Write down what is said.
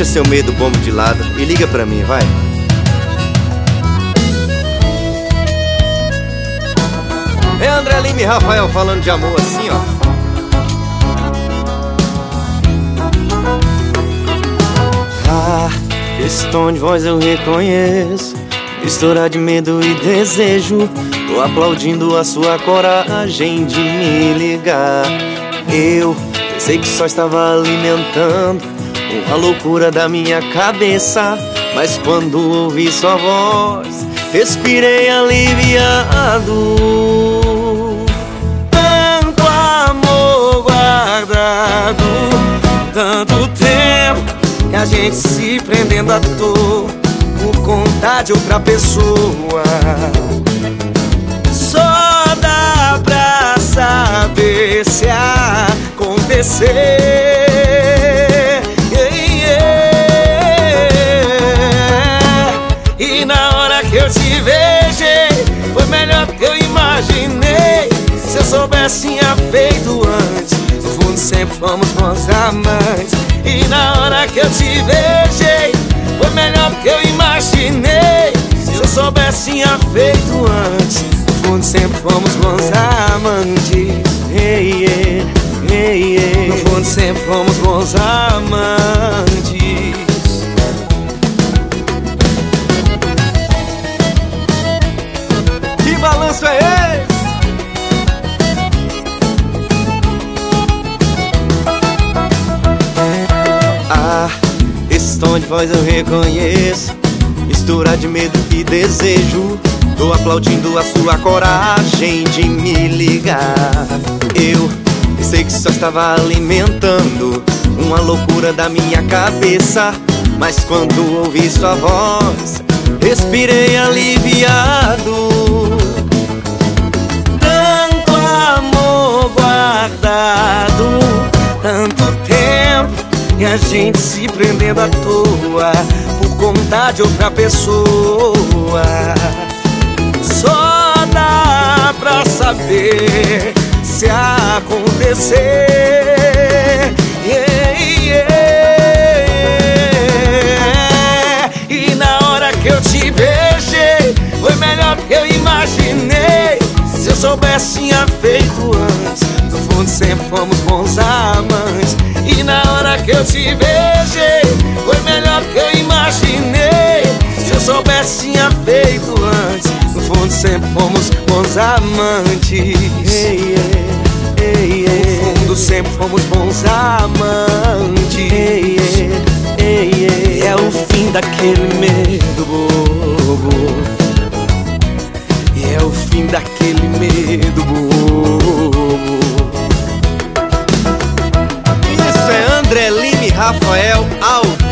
Deixa seu medo bombo de lado e liga pra mim, vai. É André Lima e Rafael falando de amor assim, ó. Ah, esse tom de voz eu reconheço. Mistura de medo e desejo. Tô aplaudindo a sua coragem de me ligar. Eu pensei que só estava alimentando uma loucura da minha cabeça. Mas quando ouvi sua voz, respirei aliviado. Tanto amor guardado, tanto tempo e a gente se prendendo à toa por conta de outra pessoa. Só dá pra saber se acontecer. Soubesse, tinha feito antes. No fundo, sempre fomos bons amantes. E na hora que eu te beijei, foi melhor do que eu imaginei. Se eu soubesse, tinha feito antes. No fundo, sempre fomos bons amantes. Hey, yeah, hey, yeah. No fundo, sempre fomos bons amantes. Tom de voz eu reconheço. Mistura de medo e desejo. Tô aplaudindo a sua coragem de me ligar. Eu pensei que só estava alimentando uma loucura da minha cabeça. Mas quando ouvi sua voz, respirei aliviado. E a gente se prendendo à toa por conta de outra pessoa. Só dá pra saber se acontecer. Yeah, yeah. E na hora que eu te beijei, foi melhor que eu imaginei. Se eu soubesse, tinha feito antes. No fundo, sempre fomos bons amantes. E na hora que eu te beijei, foi melhor que eu imaginei. Se eu soubesse, tinha feito antes. No fundo, sempre fomos bons amantes. Yeah, hey, yeah. No fundo, sempre fomos bons amantes. Hey, yeah. É o fim daquele medo bobo. E é o fim daquele medo. Rafael Alves.